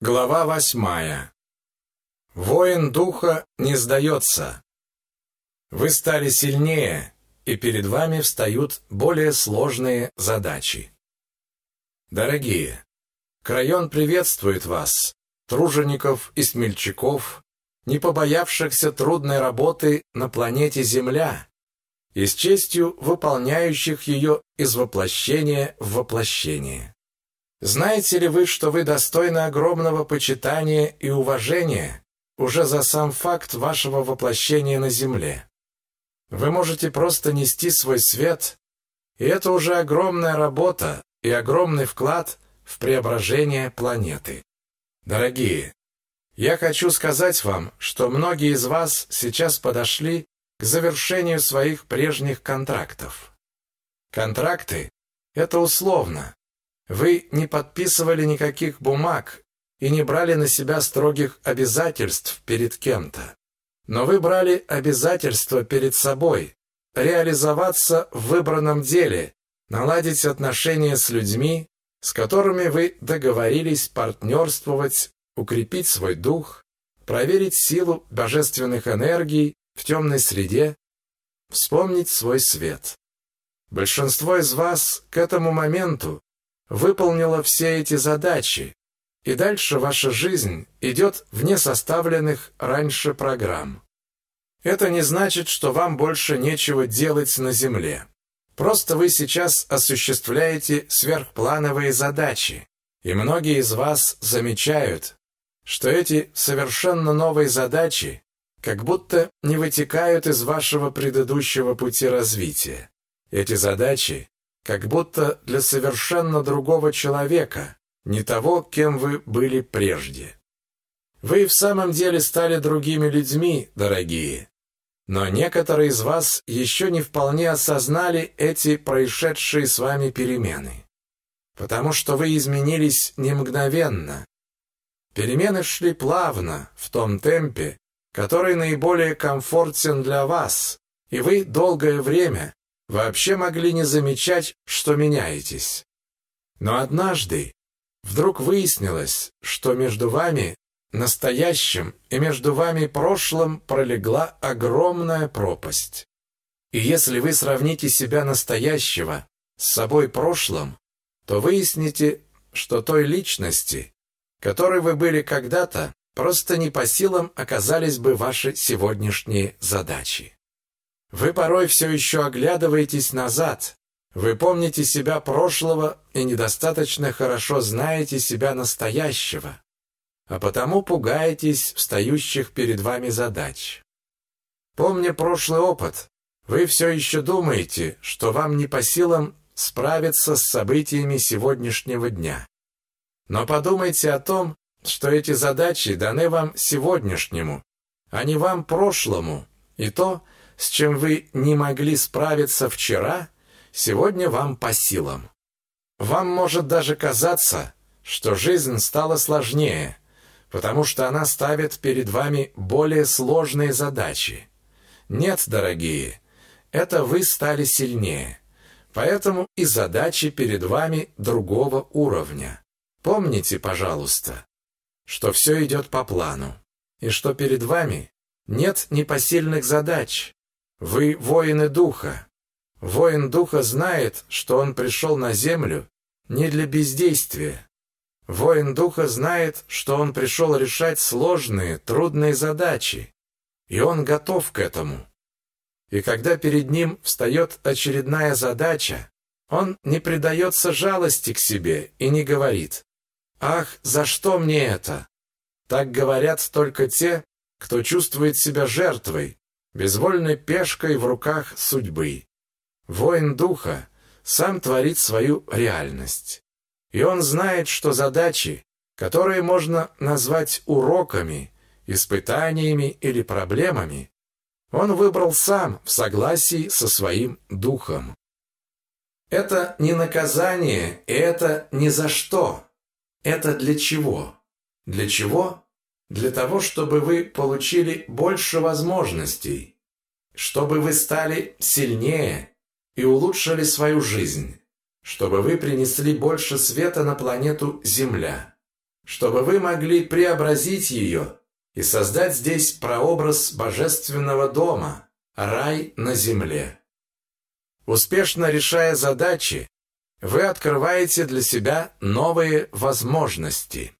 Глава восьмая. Воин духа не сдается. Вы стали сильнее, и перед вами встают более сложные задачи. Дорогие, Крайон приветствует вас, тружеников и смельчаков, не побоявшихся трудной работы на планете Земля и с честью выполняющих ее из воплощения в воплощение. Знаете ли вы, что вы достойны огромного почитания и уважения уже за сам факт вашего воплощения на Земле? Вы можете просто нести свой свет, и это уже огромная работа и огромный вклад в преображение планеты. Дорогие, я хочу сказать вам, что многие из вас сейчас подошли к завершению своих прежних контрактов. Контракты – это условно, вы не подписывали никаких бумаг и не брали на себя строгих обязательств перед кем-то. Но вы брали обязательства перед собой, реализоваться в выбранном деле, наладить отношения с людьми, с которыми вы договорились партнерствовать, укрепить свой дух, проверить силу божественных энергий в темной среде, вспомнить свой свет. Большинство из вас к этому моменту выполнила все эти задачи, и дальше ваша жизнь идет вне составленных раньше программ. Это не значит, что вам больше нечего делать на Земле. Просто вы сейчас осуществляете сверхплановые задачи, и многие из вас замечают, что эти совершенно новые задачи как будто не вытекают из вашего предыдущего пути развития. Эти задачи как будто для совершенно другого человека, не того, кем вы были прежде. Вы в самом деле стали другими людьми, дорогие. Но некоторые из вас еще не вполне осознали эти происшедшие с вами перемены. Потому что вы изменились не мгновенно. Перемены шли плавно, в том темпе, который наиболее комфортен для вас, и вы долгое время вообще могли не замечать, что меняетесь. Но однажды вдруг выяснилось, что между вами настоящим и между вами прошлым пролегла огромная пропасть. И если вы сравните себя настоящего с собой прошлым, то выясните, что той личности, которой вы были когда-то, просто не по силам оказались бы ваши сегодняшние задачи. Вы порой все еще оглядываетесь назад. Вы помните себя прошлого и недостаточно хорошо знаете себя настоящего, а потому пугаетесь встающих перед вами задач. Помня прошлый опыт, вы все еще думаете, что вам не по силам справиться с событиями сегодняшнего дня. Но подумайте о том, что эти задачи даны вам сегодняшнему, а не вам прошлому, и то, с чем вы не могли справиться вчера, сегодня вам по силам. Вам может даже казаться, что жизнь стала сложнее, потому что она ставит перед вами более сложные задачи. Нет, дорогие, это вы стали сильнее. Поэтому и задачи перед вами другого уровня. Помните, пожалуйста, что все идет по плану, и что перед вами нет непосильных задач, вы воины духа. Воин духа знает, что он пришел на землю не для бездействия. Воин духа знает, что он пришел решать сложные, трудные задачи, и он готов к этому. И когда перед ним встает очередная задача, он не предается жалости к себе и не говорит «Ах, за что мне это?» Так говорят только те, кто чувствует себя жертвой, безвольной пешкой в руках судьбы. Воин духа сам творит свою реальность. И он знает, что задачи, которые можно назвать уроками, испытаниями или проблемами, он выбрал сам в согласии со своим духом. Это не наказание, и это ни за что. Это для чего? Для чего? Для того, чтобы вы получили больше возможностей, чтобы вы стали сильнее и улучшили свою жизнь, чтобы вы принесли больше света на планету Земля. чтобы вы могли преобразить ее и создать здесь прообраз божественного дома, рай на земле. Успешно решая задачи, вы открываете для себя новые возможности.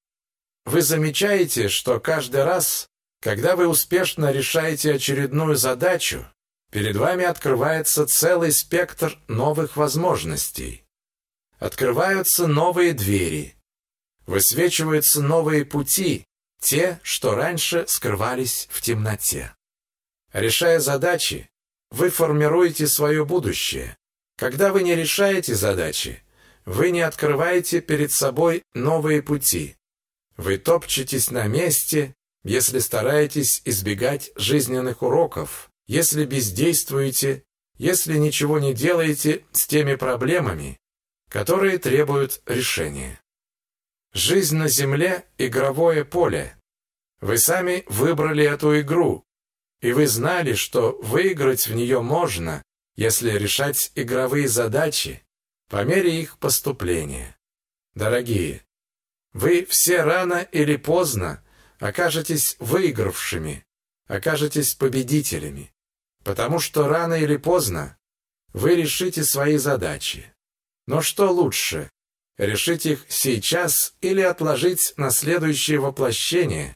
Вы замечаете, что каждый раз, когда вы успешно решаете очередную задачу, перед вами открывается целый спектр новых возможностей. Открываются новые двери, высвечиваются новые пути, те, что раньше скрывались в темноте. Решая задачи, вы формируете свое будущее. Когда вы не решаете задачи, вы не открываете перед собой новые пути. Вы топчетесь на месте, если стараетесь избегать жизненных уроков, если бездействуете, если ничего не делаете с теми проблемами, которые требуют решения. Жизнь на Земле – игровое поле. Вы сами выбрали эту игру, и вы знали, что выиграть в нее можно, если решать игровые задачи по мере их поступления. Дорогие, вы все рано или поздно окажетесь выигравшими, окажетесь победителями, потому что рано или поздно вы решите свои задачи. Но что лучше, решить их сейчас или отложить на следующее воплощение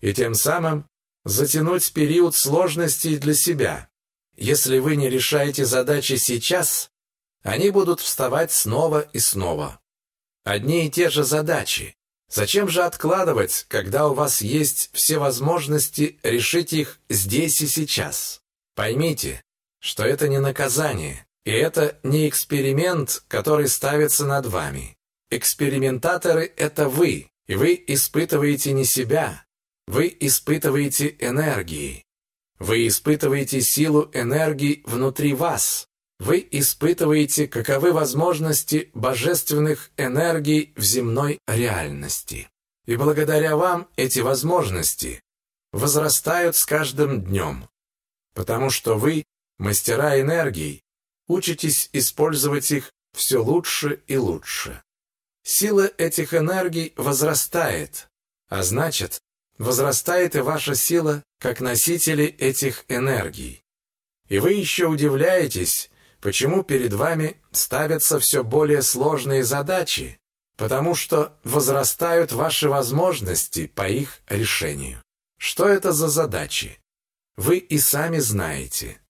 и тем самым затянуть период сложностей для себя? Если вы не решаете задачи сейчас, они будут вставать снова и снова. Одни и те же задачи. Зачем же откладывать, когда у вас есть все возможности решить их здесь и сейчас? Поймите, что это не наказание, и это не эксперимент, который ставится над вами. Экспериментаторы – это вы, и вы испытываете не себя, вы испытываете энергии. Вы испытываете силу энергии внутри вас. Вы испытываете, каковы возможности божественных энергий в земной реальности. И благодаря вам эти возможности возрастают с каждым днем, потому что вы, мастера энергии, учитесь использовать их все лучше и лучше. Сила этих энергий возрастает, а значит, возрастает и ваша сила как носители этих энергий. И вы еще удивляетесь, почему перед вами ставятся все более сложные задачи, потому что возрастают ваши возможности по их решению. Что это за задачи? Вы и сами знаете.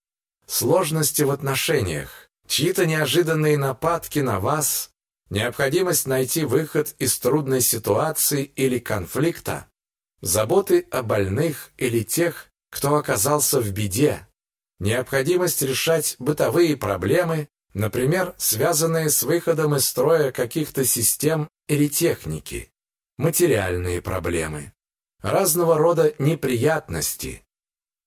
Сложности в отношениях, чьи-то неожиданные нападки на вас, необходимость найти выход из трудной ситуации или конфликта, заботы о больных или тех, кто оказался в беде, необходимость решать бытовые проблемы, например, связанные с выходом из строя каких-то систем или техники, материальные проблемы, разного рода неприятности.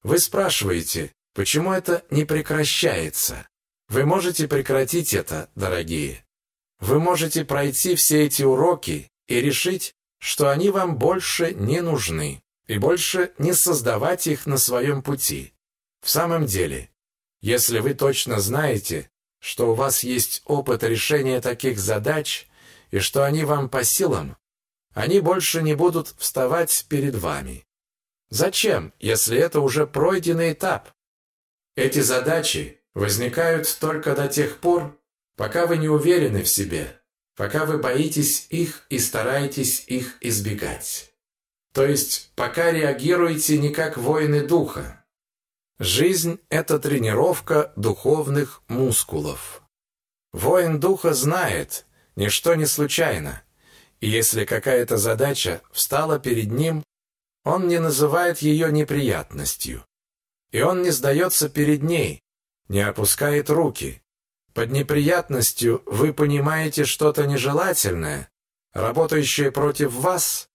Вы спрашиваете, почему это не прекращается? Вы можете прекратить это, дорогие. Вы можете пройти все эти уроки и решить, что они вам больше не нужны, и больше не создавать их на своем пути. В самом деле, если вы точно знаете, что у вас есть опыт решения таких задач и что они вам по силам, они больше не будут вставать перед вами. Зачем, если это уже пройденный этап? Эти задачи возникают только до тех пор, пока вы не уверены в себе, пока вы боитесь их и стараетесь их избегать. То есть пока реагируете не как воины духа. Жизнь – это тренировка духовных мускулов. Воин духа знает, ничто не случайно, и если какая-то задача встала перед ним, он не называет ее неприятностью. И он не сдается перед ней, не опускает руки, под неприятностью вы понимаете что-то нежелательное, работающее против вас?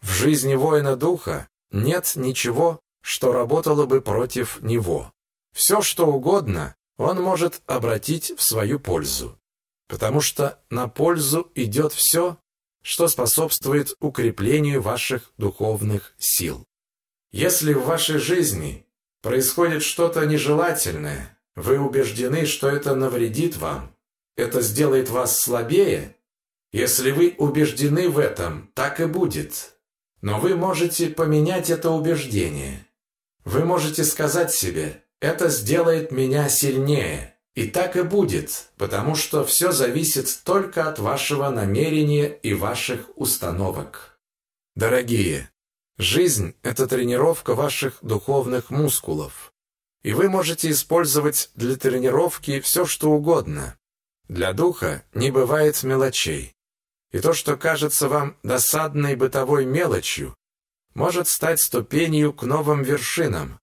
В жизни воина духа нет ничего, что работало бы против него. Все, что угодно, он может обратить в свою пользу. Потому что на пользу идет все, что способствует укреплению ваших духовных сил. Если в вашей жизни происходит что-то нежелательное, вы убеждены, что это навредит вам? Это сделает вас слабее? Если вы убеждены в этом, так и будет. Но вы можете поменять это убеждение. Вы можете сказать себе «это сделает меня сильнее». И так и будет, потому что все зависит только от вашего намерения и ваших установок. Дорогие, жизнь – это тренировка ваших духовных мускулов. И вы можете использовать для тренировки все, что угодно. Для духа не бывает мелочей. И то, что кажется вам досадной бытовой мелочью, может стать ступенью к новым вершинам,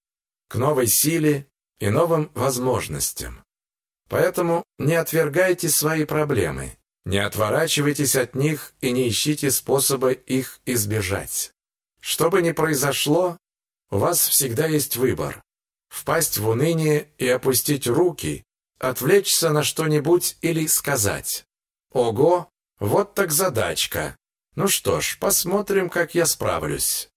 к новой силе и новым возможностям. Поэтому не отвергайте свои проблемы, не отворачивайтесь от них и не ищите способа их избежать. Что бы ни произошло, у вас всегда есть выбор. Впасть в уныние и опустить руки, отвлечься на что-нибудь или сказать «Ого, вот так задачка! Ну что ж, посмотрим, как я справлюсь».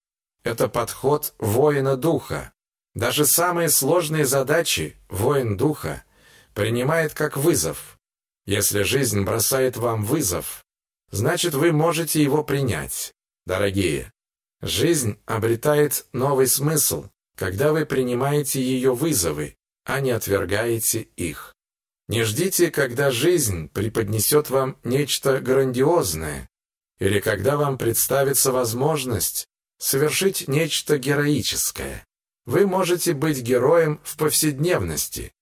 Это подход воина духа. Даже самые сложные задачи воин духа принимает как вызов. Если жизнь бросает вам вызов, значит вы можете его принять. Дорогие, жизнь обретает новый смысл, когда вы принимаете ее вызовы, а не отвергаете их. Не ждите, когда жизнь преподнесет вам нечто грандиозное, или когда вам представится возможность совершить нечто героическое. Вы можете быть героем в повседневности,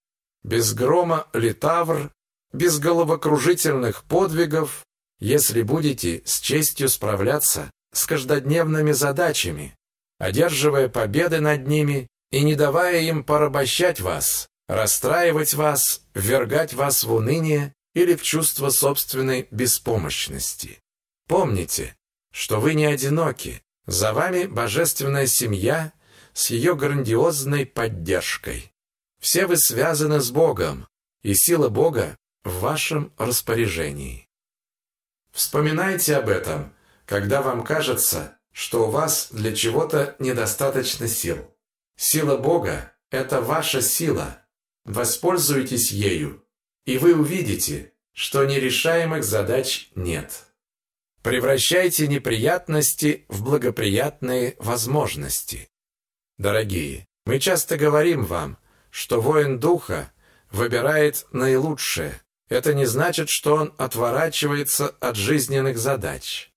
без грома литавр, без головокружительных подвигов, если будете с честью справляться с каждодневными задачами, одерживая победы над ними и не давая им порабощать вас, расстраивать вас, ввергать вас в уныние или в чувство собственной беспомощности. Помните, что вы не одиноки, за вами божественная семья с ее грандиозной поддержкой. Все вы связаны с Богом, и сила Бога в вашем распоряжении. Вспоминайте об этом, когда вам кажется, что у вас для чего-то недостаточно сил. Сила Бога – это ваша сила. Воспользуйтесь ею, и вы увидите, что нерешаемых задач нет. Превращайте неприятности в благоприятные возможности. Дорогие, мы часто говорим вам, что воин духа выбирает наилучшее. Это не значит, что он отворачивается от жизненных задач.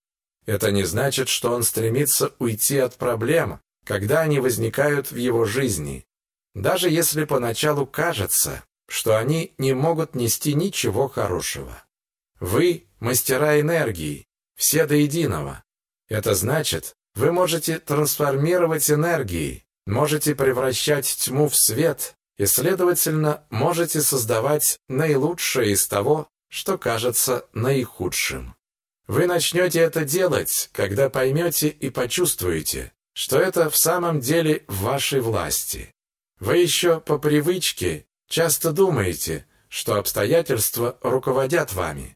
Это не значит, что он стремится уйти от проблем, когда они возникают в его жизни. Даже если поначалу кажется, что они не могут нести ничего хорошего. Вы – мастера энергии, все до единого. Это значит, вы можете трансформировать энергии, можете превращать тьму в свет, и, следовательно, можете создавать наилучшее из того, что кажется наихудшим. Вы начнете это делать, когда поймете и почувствуете, что это в самом деле в вашей власти. Вы еще по привычке часто думаете, что обстоятельства руководят вами.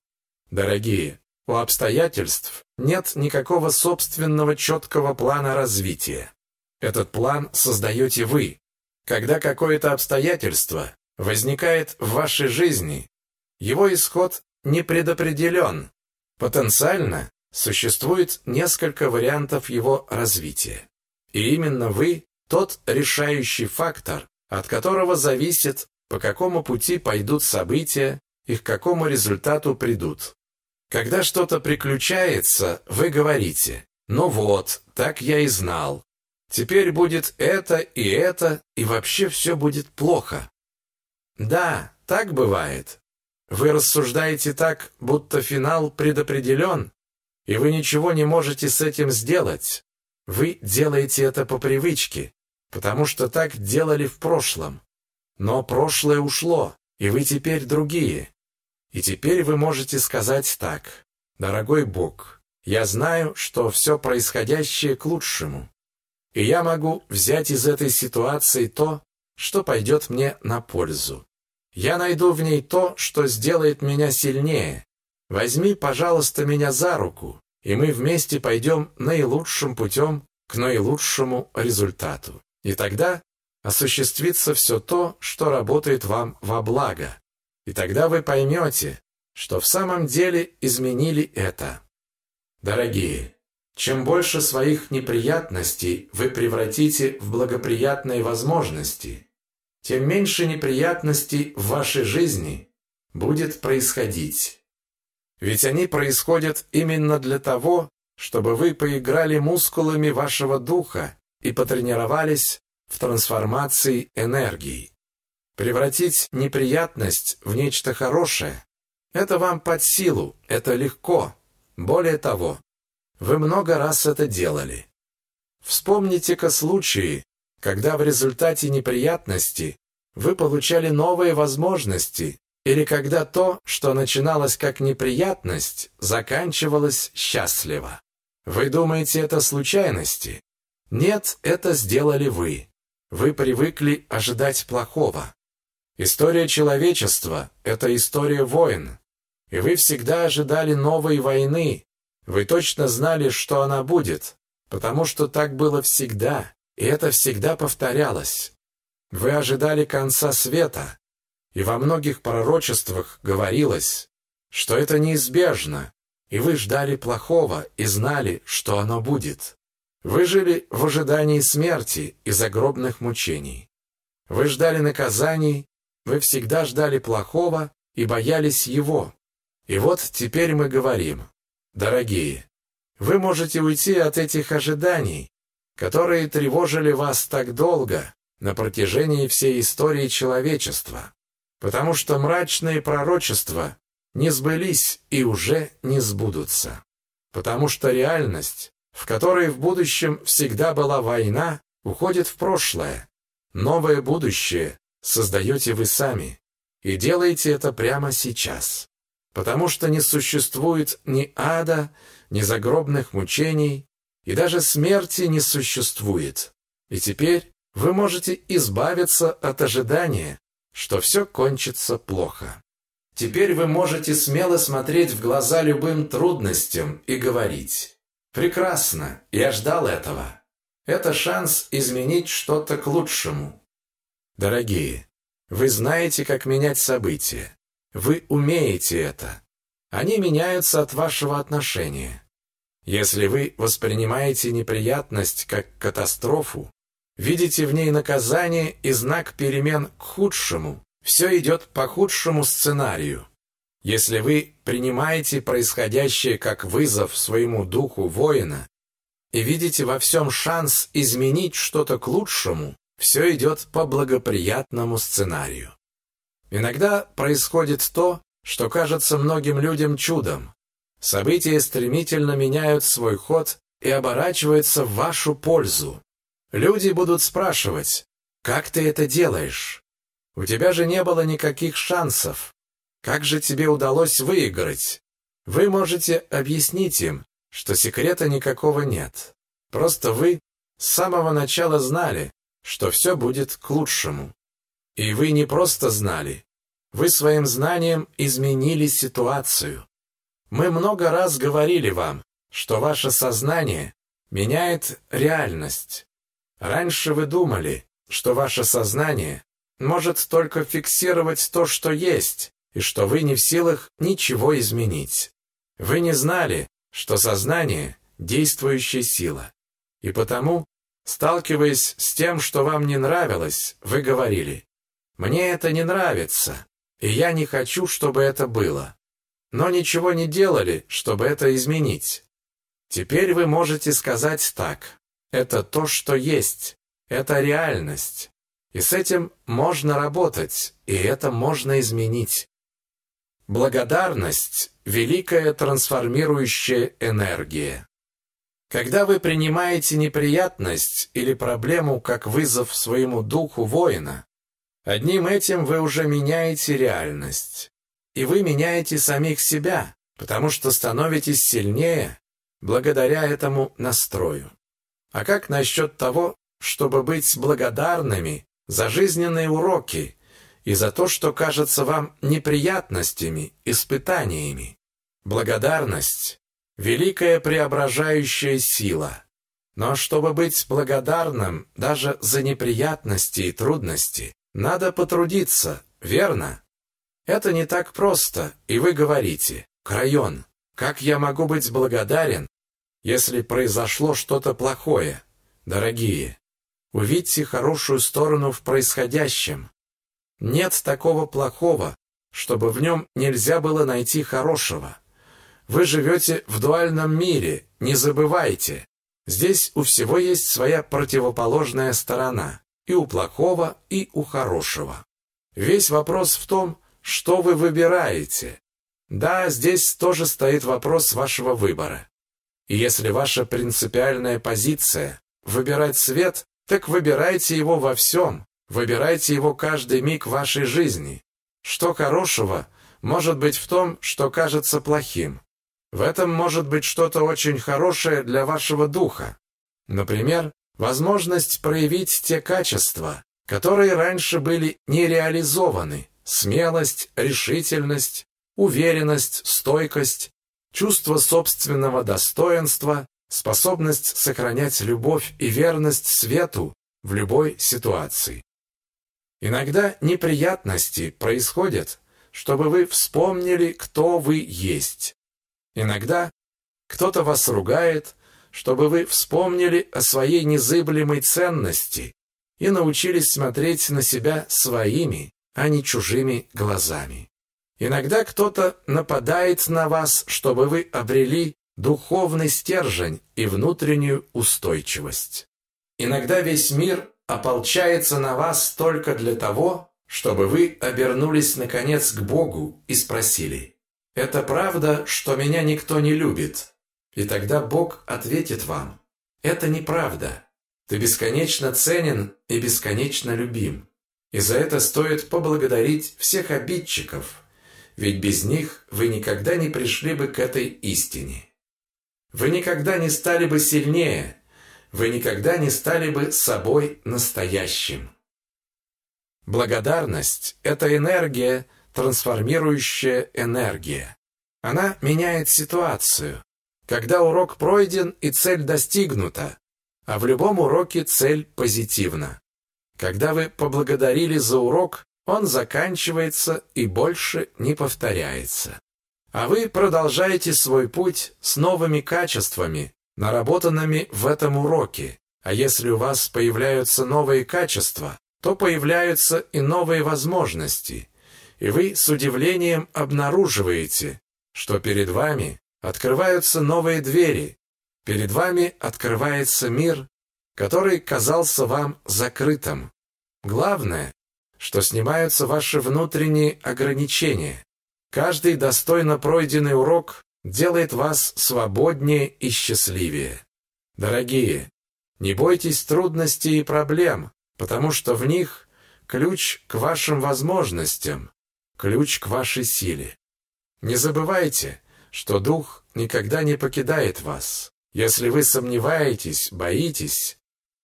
Дорогие, у обстоятельств нет никакого собственного четкого плана развития. Этот план создаете вы, когда какое-то обстоятельство возникает в вашей жизни, его исход не предопределен. Потенциально существует несколько вариантов его развития. И именно вы тот решающий фактор, от которого зависит, по какому пути пойдут события и к какому результату придут. Когда что-то приключается, вы говорите «Ну вот, так я и знал, Теперь будет это и это, и вообще все будет плохо. Да, так бывает. Вы рассуждаете так, будто финал предопределен, и вы ничего не можете с этим сделать. Вы делаете это по привычке, потому что так делали в прошлом. Но прошлое ушло, и вы теперь другие. И теперь вы можете сказать так. «Дорогой Бог, я знаю, что все происходящее к лучшему. И я могу взять из этой ситуации то, что пойдет мне на пользу. Я найду в ней то, что сделает меня сильнее. Возьми, пожалуйста, меня за руку, и мы вместе пойдем наилучшим путем к наилучшему результату. И тогда осуществится все то, что работает вам во благо. И тогда вы поймете, что в самом деле изменили это. Дорогие, чем больше своих неприятностей вы превратите в благоприятные возможности, тем меньше неприятностей в вашей жизни будет происходить. Ведь они происходят именно для того, чтобы вы поиграли мускулами вашего духа и потренировались в трансформации энергии. Превратить неприятность в нечто хорошее – это вам под силу, это легко. Более того, вы много раз это делали. Вспомните-ка случаи, когда в результате неприятности вы получали новые возможности, или когда то, что начиналось как неприятность, заканчивалось счастливо. Вы думаете, это случайности? Нет, это сделали вы. Вы привыкли ожидать плохого. История человечества – это история войн. И вы всегда ожидали новой войны. Вы точно знали, что она будет, потому что так было всегда, и это всегда повторялось. Вы ожидали конца света, и во многих пророчествах говорилось, что это неизбежно, и вы ждали плохого и знали, что оно будет. Вы жили в ожидании смерти и загробных мучений. Вы ждали наказаний, вы всегда ждали плохого и боялись его. И вот теперь мы говорим, дорогие, вы можете уйти от этих ожиданий, которые тревожили вас так долго на протяжении всей истории человечества, потому что мрачные пророчества не сбылись и уже не сбудутся. Потому что реальность, в которой в будущем всегда была война, уходит в прошлое. Новое будущее создаете вы сами. И делаете это прямо сейчас. Потому что не существует ни ада, ни загробных мучений, и даже смерти не существует. И теперь вы можете избавиться от ожидания, что все кончится плохо. Теперь вы можете смело смотреть в глаза любым трудностям и говорить «Прекрасно, я ждал этого». Это шанс изменить что-то к лучшему. Дорогие, вы знаете, как менять события. Вы умеете это. Они меняются от вашего отношения. Если вы воспринимаете неприятность как катастрофу, видите в ней наказание и знак перемен к худшему, все идет по худшему сценарию. Если вы принимаете происходящее как вызов своему духу воина и видите во всем шанс изменить что-то к лучшему, все идет по благоприятному сценарию. Иногда происходит то, что кажется многим людям чудом. События стремительно меняют свой ход и оборачиваются в вашу пользу. Люди будут спрашивать, как ты это делаешь? У тебя же не было никаких шансов. Как же тебе удалось выиграть? Вы можете объяснить им, что секрета никакого нет. Просто вы с самого начала знали, что все будет к лучшему. И вы не просто знали, вы своим знанием изменили ситуацию. Мы много раз говорили вам, что ваше сознание меняет реальность. Раньше вы думали, что ваше сознание может только фиксировать то, что есть, и что вы не в силах ничего изменить. Вы не знали, что сознание – действующая сила. И потому Сталкиваясь с тем, что вам не нравилось, вы говорили, «Мне это не нравится, и я не хочу, чтобы это было». Но ничего не делали, чтобы это изменить. Теперь вы можете сказать так. Это то, что есть. Это реальность. И с этим можно работать, и это можно изменить. Благодарность – великая трансформирующая энергия. Когда вы принимаете неприятность или проблему как вызов своему духу воина, одним этим вы уже меняете реальность. И вы меняете самих себя, потому что становитесь сильнее благодаря этому настрою. А как насчет того, чтобы быть благодарными за жизненные уроки и за то, что кажется вам неприятностями, испытаниями? Благодарность великая преображающая сила. Но чтобы быть благодарным даже за неприятности и трудности, надо потрудиться, верно? Это не так просто, и вы говорите, «Крайон, как я могу быть благодарен, если произошло что-то плохое?» Дорогие, увидьте хорошую сторону в происходящем. Нет такого плохого, чтобы в нем нельзя было найти хорошего. Вы живете в дуальном мире, не забывайте. Здесь у всего есть своя противоположная сторона, и у плохого, и у хорошего. Весь вопрос в том, что вы выбираете. Да, здесь тоже стоит вопрос вашего выбора. И если ваша принципиальная позиция – выбирать свет, так выбирайте его во всем, выбирайте его каждый миг вашей жизни. Что хорошего может быть в том, что кажется плохим? В этом может быть что-то очень хорошее для вашего духа. Например, возможность проявить те качества, которые раньше были не реализованы. Смелость, решительность, уверенность, стойкость, чувство собственного достоинства, способность сохранять любовь и верность свету в любой ситуации. Иногда неприятности происходят, чтобы вы вспомнили, кто вы есть. Иногда кто-то вас ругает, чтобы вы вспомнили о своей незыблемой ценности и научились смотреть на себя своими, а не чужими глазами. Иногда кто-то нападает на вас, чтобы вы обрели духовный стержень и внутреннюю устойчивость. Иногда весь мир ополчается на вас только для того, чтобы вы обернулись наконец к Богу и спросили, «Это правда, что меня никто не любит?» И тогда Бог ответит вам, «Это неправда. Ты бесконечно ценен и бесконечно любим. И за это стоит поблагодарить всех обидчиков, ведь без них вы никогда не пришли бы к этой истине. Вы никогда не стали бы сильнее, вы никогда не стали бы собой настоящим. Благодарность – это энергия, трансформирующая энергия. Она меняет ситуацию. Когда урок пройден и цель достигнута, а в любом уроке цель позитивна. Когда вы поблагодарили за урок, он заканчивается и больше не повторяется. А вы продолжаете свой путь с новыми качествами, наработанными в этом уроке. А если у вас появляются новые качества, то появляются и новые возможности. И вы с удивлением обнаруживаете, что перед вами открываются новые двери, перед вами открывается мир, который казался вам закрытым. Главное, что снимаются ваши внутренние ограничения. Каждый достойно пройденный урок делает вас свободнее и счастливее. Дорогие, не бойтесь трудностей и проблем, потому что в них ключ к вашим возможностям, ключ к вашей силе. Не забывайте, что Дух никогда не покидает вас. Если вы сомневаетесь, боитесь,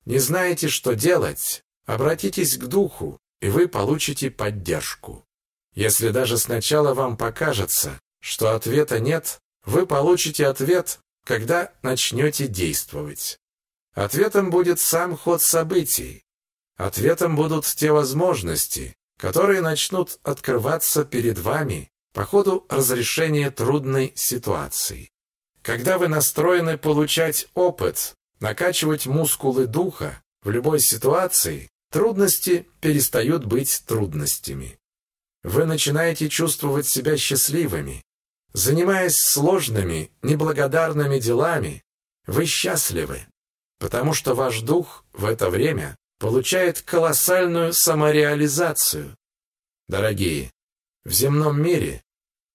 не знаете, что делать, обратитесь к Духу, и вы получите поддержку. Если даже сначала вам покажется, что ответа нет, вы получите ответ, когда начнете действовать. Ответом будет сам ход событий. Ответом будут те возможности, которые начнут открываться перед вами по ходу разрешения трудной ситуации. Когда вы настроены получать опыт, накачивать мускулы духа в любой ситуации, трудности перестают быть трудностями. Вы начинаете чувствовать себя счастливыми, Занимаясь сложными, неблагодарными делами, вы счастливы, потому что ваш дух в это время получает колоссальную самореализацию. Дорогие, в земном мире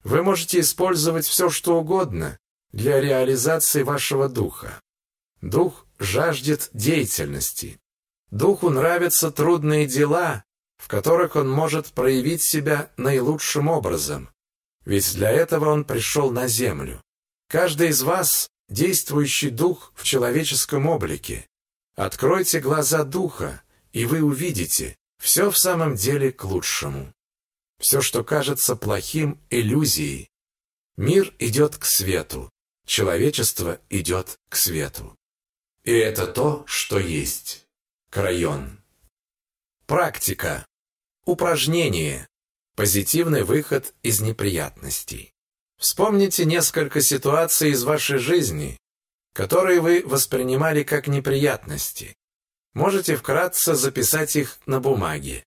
вы можете использовать все, что угодно для реализации вашего духа. Дух жаждет деятельности. Духу нравятся трудные дела, в которых он может проявить себя наилучшим образом. Ведь для этого он пришел на землю. Каждый из вас – действующий дух в человеческом облике. Откройте глаза духа, и вы увидите, все в самом деле к лучшему. Все, что кажется плохим, иллюзией. Мир идет к свету, человечество идет к свету. И это то, что есть. Крайон. Практика. Упражнение. позитивный выход из неприятностей. Вспомните несколько ситуаций из вашей жизни, которые вы воспринимали как неприятности. Можете вкратце записать их на бумаге.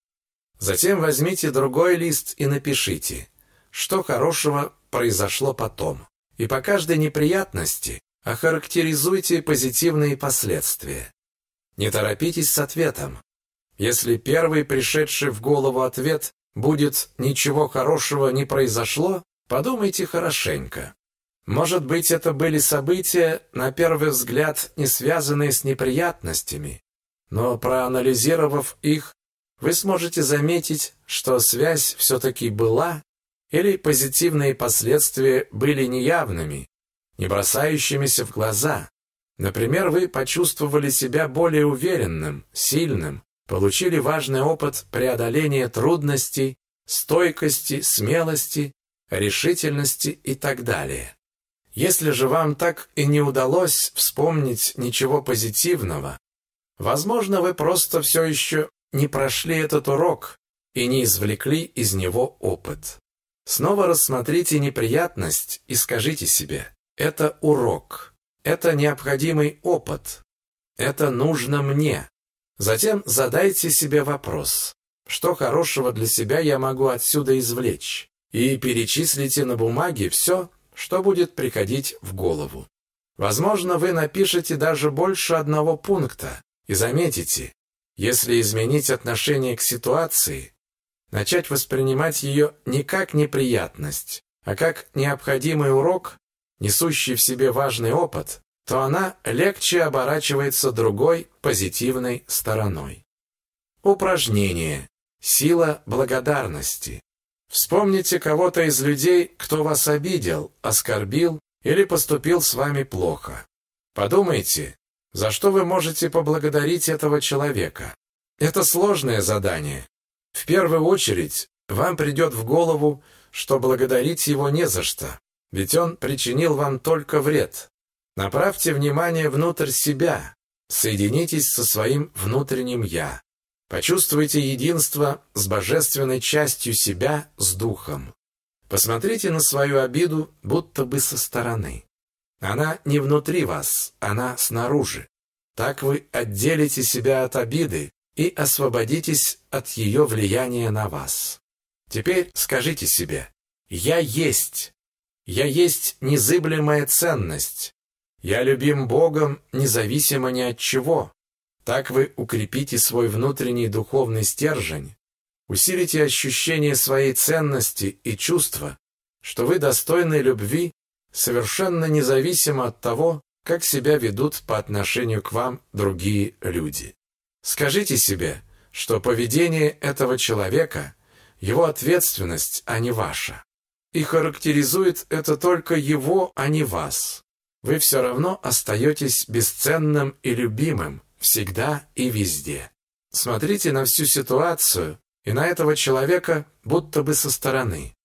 Затем возьмите другой лист и напишите, что хорошего произошло потом. И по каждой неприятности охарактеризуйте позитивные последствия. Не торопитесь с ответом. Если первый пришедший в голову ответ будет «ничего хорошего не произошло», подумайте хорошенько. Может быть, это были события, на первый взгляд, не связанные с неприятностями, но проанализировав их, вы сможете заметить, что связь все-таки была, или позитивные последствия были неявными, не бросающимися в глаза. Например, вы почувствовали себя более уверенным, сильным, получили важный опыт преодоления трудностей, стойкости, смелости, решительности и так далее. Если же вам так и не удалось вспомнить ничего позитивного, возможно, вы просто все еще не прошли этот урок и не извлекли из него опыт. Снова рассмотрите неприятность и скажите себе, это урок, это необходимый опыт, это нужно мне. Затем задайте себе вопрос, что хорошего для себя я могу отсюда извлечь, и перечислите на бумаге все, что будет приходить в голову. Возможно, вы напишете даже больше одного пункта и заметите, если изменить отношение к ситуации, начать воспринимать ее не как неприятность, а как необходимый урок, несущий в себе важный опыт, то она легче оборачивается другой позитивной стороной. Упражнение. Сила благодарности. Вспомните кого-то из людей, кто вас обидел, оскорбил или поступил с вами плохо. Подумайте, за что вы можете поблагодарить этого человека. Это сложное задание. В первую очередь, вам придет в голову, что благодарить его не за что ведь он причинил вам только вред. Направьте внимание внутрь себя, соединитесь со своим внутренним «я». Почувствуйте единство с божественной частью себя, с духом. Посмотрите на свою обиду будто бы со стороны. Она не внутри вас, она снаружи. Так вы отделите себя от обиды и освободитесь от ее влияния на вас. Теперь скажите себе «Я есть». Я есть незыблемая ценность. Я любим Богом независимо ни от чего. Так вы укрепите свой внутренний духовный стержень, усилите ощущение своей ценности и чувства, что вы достойны любви совершенно независимо от того, как себя ведут по отношению к вам другие люди. Скажите себе, что поведение этого человека – его ответственность, а не ваша и характеризует это только его, а не вас. Вы все равно остаетесь бесценным и любимым всегда и везде. Смотрите на всю ситуацию и на этого человека будто бы со стороны.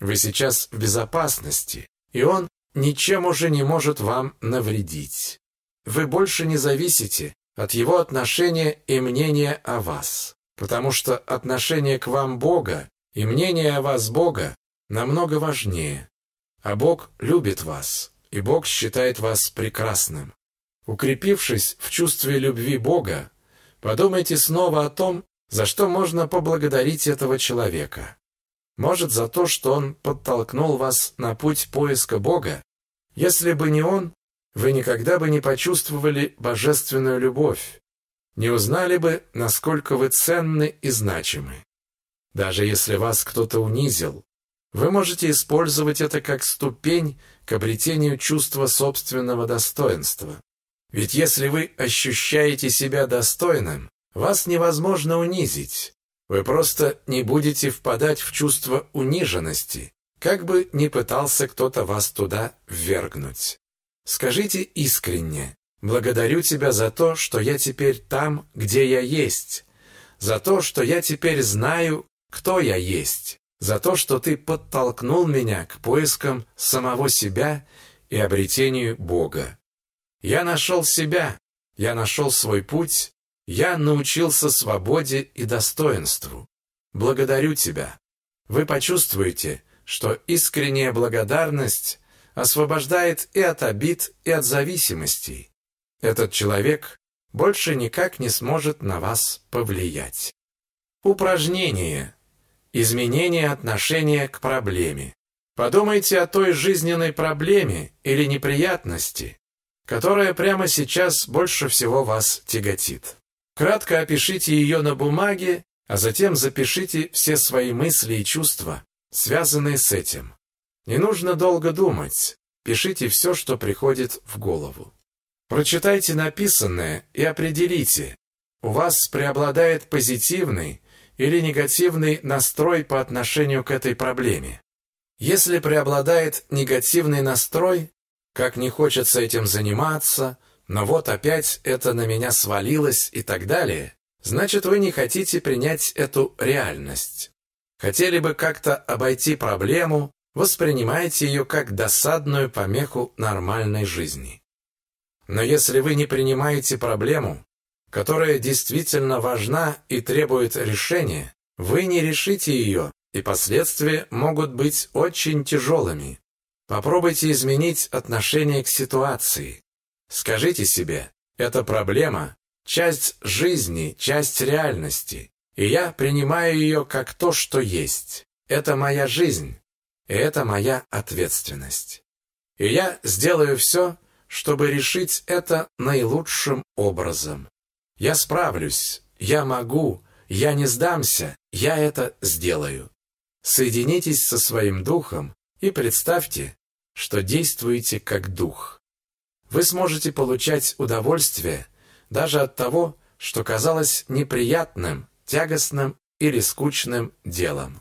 Вы сейчас в безопасности, и он ничем уже не может вам навредить. Вы больше не зависите от его отношения и мнения о вас, потому что отношение к вам Бога и мнение о вас Бога намного важнее. А Бог любит вас, и Бог считает вас прекрасным. Укрепившись в чувстве любви Бога, подумайте снова о том, за что можно поблагодарить этого человека. Может, за то, что он подтолкнул вас на путь поиска Бога? Если бы не он, вы никогда бы не почувствовали божественную любовь, не узнали бы, насколько вы ценны и значимы. Даже если вас кто-то унизил, вы можете использовать это как ступень к обретению чувства собственного достоинства. Ведь если вы ощущаете себя достойным, вас невозможно унизить. Вы просто не будете впадать в чувство униженности, как бы ни пытался кто-то вас туда ввергнуть. Скажите искренне, благодарю тебя за то, что я теперь там, где я есть, за то, что я теперь знаю, кто я есть за то, что ты подтолкнул меня к поискам самого себя и обретению Бога. Я нашел себя, я нашел свой путь, я научился свободе и достоинству. Благодарю тебя. вы почувствуете, что искренняя благодарность освобождает и от обид, и от зависимостей. Этот человек больше никак не сможет на вас повлиять. Упражнение. Изменение отношения к проблеме. Подумайте о той жизненной проблеме или неприятности, которая прямо сейчас больше всего вас тяготит. Кратко опишите ее на бумаге, а затем запишите все свои мысли и чувства, связанные с этим. Не нужно долго думать, пишите все, что приходит в голову. Прочитайте написанное и определите, у вас преобладает позитивный или негативный настрой по отношению к этой проблеме. Если преобладает негативный настрой, как не хочется этим заниматься, но вот опять это на меня свалилось и так далее, значит вы не хотите принять эту реальность. Хотели бы как-то обойти проблему, воспринимаете ее как досадную помеху нормальной жизни. Но если вы не принимаете проблему, которая действительно важна и требует решения, вы не решите ее, и последствия могут быть очень тяжелыми. Попробуйте изменить отношение к ситуации. Скажите себе, эта проблема – часть жизни, часть реальности, и я принимаю ее как то, что есть. Это моя жизнь, и это моя ответственность. И я сделаю все, чтобы решить это наилучшим образом. Я справлюсь, я могу, я не сдамся, я это сделаю. Соединитесь со своим духом и представьте, что действуете как дух. Вы сможете получать удовольствие даже от того, что казалось неприятным, тягостным или скучным делом.